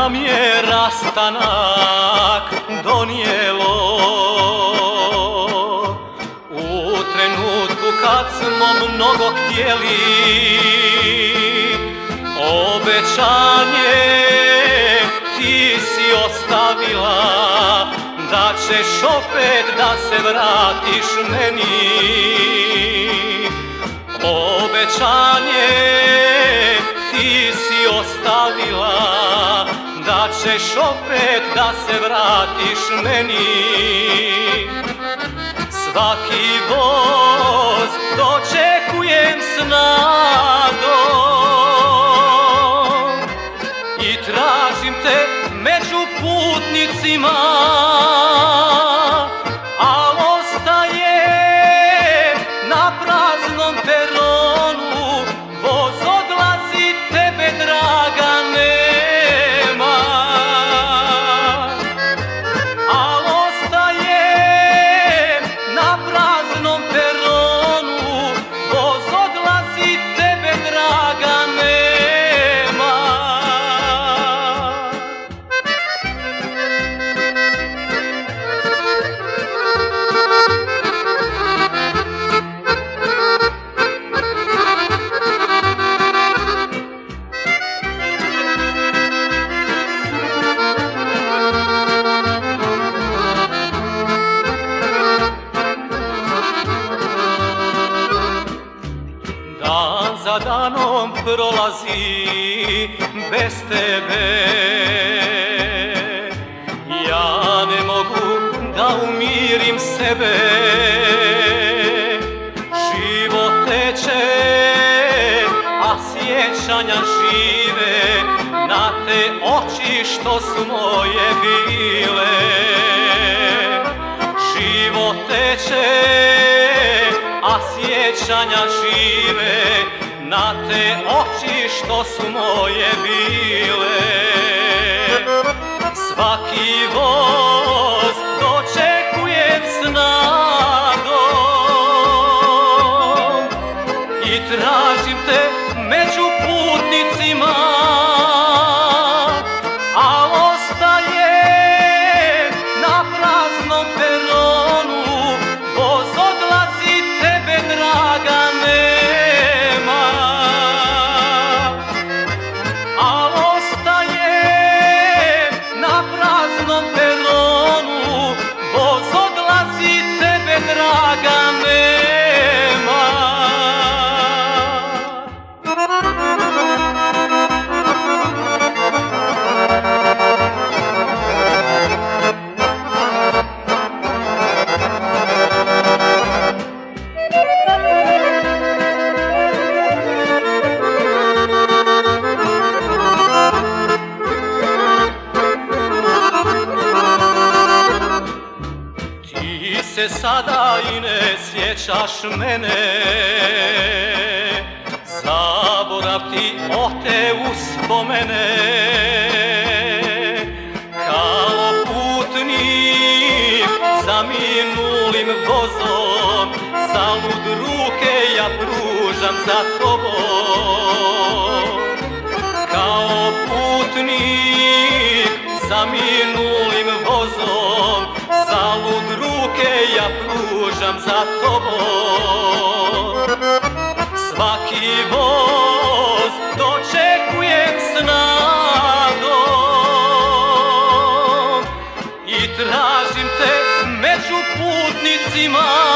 nam je rastanak donijelo. U trenutku kad smo mnogo htjeli Obećanje ti si ostavila Da ćeš opet da se vratiš meni ćeš opet da se vratiš meni. Svaki voz dočekujem s nadom za danom prolazi bez tebe. Ja ne mogu da umirim sebe. Život teče, a sjećanja žive Na te oči što su moje bile. Život teče, a sjećanja žive na te oči što su moje bile. Svaki voz dočekujem s nadom I tražim te među putnicima se sada i ne sjećaš mene. Zaborav ti ote uspomene. Kao putnik za minulim vozom Zalud ruke ja pružam za tobom. Kao putnik za minulim za tobom Svaki voz dočekujem s nadom. I tražim te među putnicima